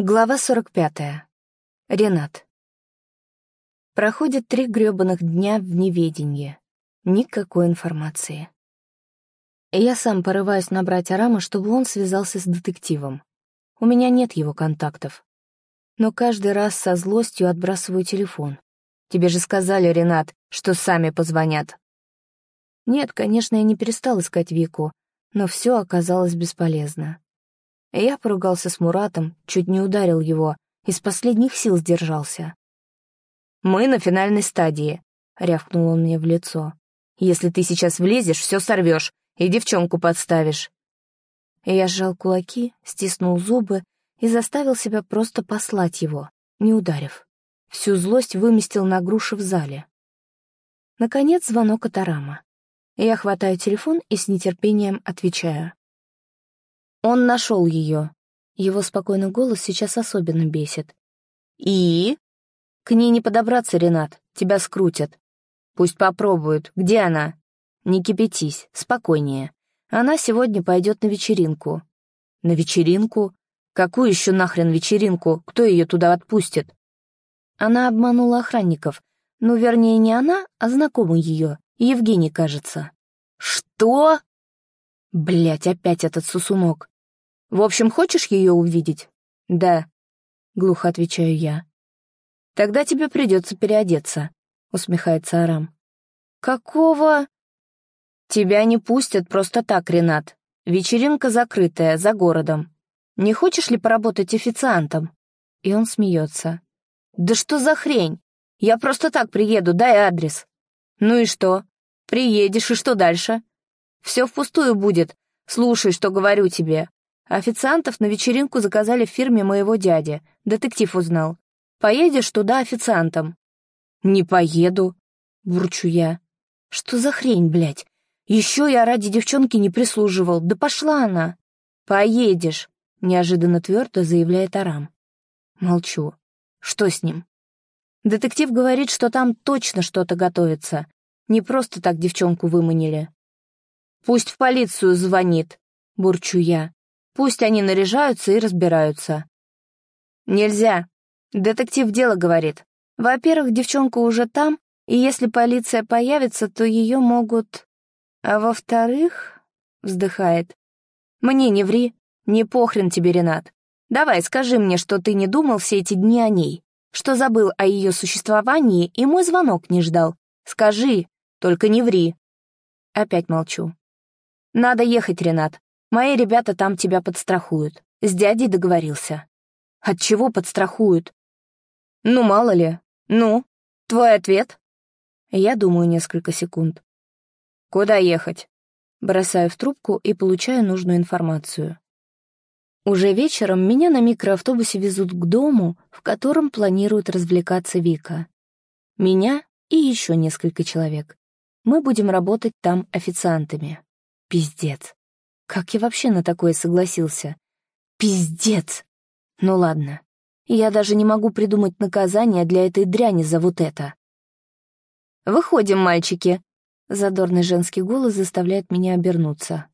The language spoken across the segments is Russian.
Глава 45. Ренат. Проходит три грёбаных дня в неведении. Никакой информации. Я сам порываюсь набрать Арама, чтобы он связался с детективом. У меня нет его контактов. Но каждый раз со злостью отбрасываю телефон. Тебе же сказали, Ренат, что сами позвонят. Нет, конечно, я не перестал искать Вику, но все оказалось бесполезно. Я поругался с Муратом, чуть не ударил его, из последних сил сдержался. «Мы на финальной стадии», — рявкнул он мне в лицо. «Если ты сейчас влезешь, все сорвешь и девчонку подставишь». Я сжал кулаки, стиснул зубы и заставил себя просто послать его, не ударив. Всю злость выместил на груши в зале. Наконец звонок от Арама. Я хватаю телефон и с нетерпением отвечаю. Он нашел ее. Его спокойный голос сейчас особенно бесит. «И?» «К ней не подобраться, Ренат, тебя скрутят. Пусть попробуют. Где она?» «Не кипятись, спокойнее. Она сегодня пойдет на вечеринку». «На вечеринку? Какую еще нахрен вечеринку? Кто ее туда отпустит?» Она обманула охранников. Ну, вернее, не она, а знакомый ее. Евгений, кажется. «Что?» Блять, опять этот сусунок. В общем, хочешь ее увидеть? Да, глухо отвечаю я. Тогда тебе придется переодеться, усмехается Арам. Какого? Тебя не пустят просто так, Ренат. Вечеринка закрытая, за городом. Не хочешь ли поработать официантом? И он смеется. Да что за хрень? Я просто так приеду, дай адрес. Ну и что? Приедешь, и что дальше? Все впустую будет. Слушай, что говорю тебе. Официантов на вечеринку заказали в фирме моего дяди. Детектив узнал. Поедешь туда официантом? Не поеду, бурчу я. Что за хрень, блядь? Еще я ради девчонки не прислуживал. Да пошла она. Поедешь, неожиданно твердо заявляет Арам. Молчу. Что с ним? Детектив говорит, что там точно что-то готовится. Не просто так девчонку выманили. «Пусть в полицию звонит», — бурчу я. «Пусть они наряжаются и разбираются». «Нельзя. Детектив дело говорит. Во-первых, девчонка уже там, и если полиция появится, то ее могут... А во-вторых...» — вздыхает. «Мне не ври, не похрен тебе, Ренат. Давай, скажи мне, что ты не думал все эти дни о ней, что забыл о ее существовании и мой звонок не ждал. Скажи, только не ври». Опять молчу. «Надо ехать, Ренат. Мои ребята там тебя подстрахуют. С дядей договорился». «От чего подстрахуют?» «Ну, мало ли. Ну, твой ответ?» Я думаю несколько секунд. «Куда ехать?» Бросаю в трубку и получаю нужную информацию. Уже вечером меня на микроавтобусе везут к дому, в котором планирует развлекаться Вика. Меня и еще несколько человек. Мы будем работать там официантами. Пиздец. Как я вообще на такое согласился? Пиздец. Ну ладно. Я даже не могу придумать наказание для этой дряни за вот это. «Выходим, мальчики!» Задорный женский голос заставляет меня обернуться.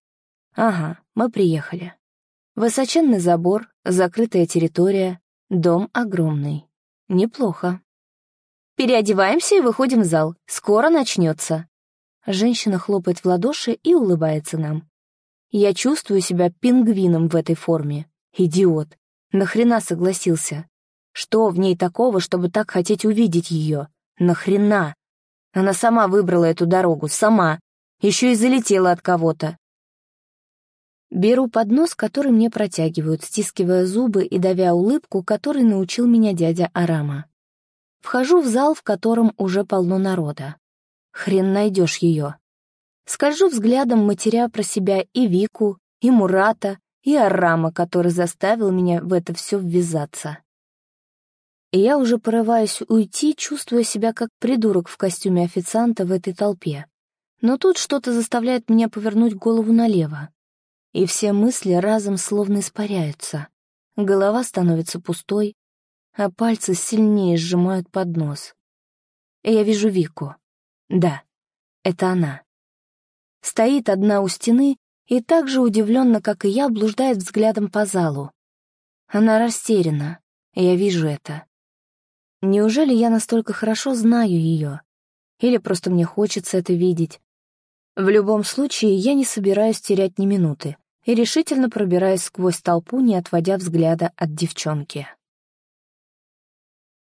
Ага, мы приехали. Высоченный забор, закрытая территория, дом огромный. Неплохо. Переодеваемся и выходим в зал. Скоро начнется. Женщина хлопает в ладоши и улыбается нам. Я чувствую себя пингвином в этой форме. Идиот. Нахрена согласился? Что в ней такого, чтобы так хотеть увидеть ее? Нахрена? Она сама выбрала эту дорогу, сама. Еще и залетела от кого-то. Беру поднос, который мне протягивают, стискивая зубы и давя улыбку, которой научил меня дядя Арама. Вхожу в зал, в котором уже полно народа. Хрен найдешь ее. Скольжу взглядом, матеря про себя и Вику, и Мурата, и Арама, который заставил меня в это все ввязаться. И я уже порываюсь уйти, чувствуя себя как придурок в костюме официанта в этой толпе. Но тут что-то заставляет меня повернуть голову налево. И все мысли разом словно испаряются. Голова становится пустой, а пальцы сильнее сжимают поднос. И я вижу Вику. Да, это она. Стоит одна у стены и так же удивленно, как и я, блуждает взглядом по залу. Она растеряна, я вижу это. Неужели я настолько хорошо знаю ее? Или просто мне хочется это видеть? В любом случае, я не собираюсь терять ни минуты и решительно пробираюсь сквозь толпу, не отводя взгляда от девчонки.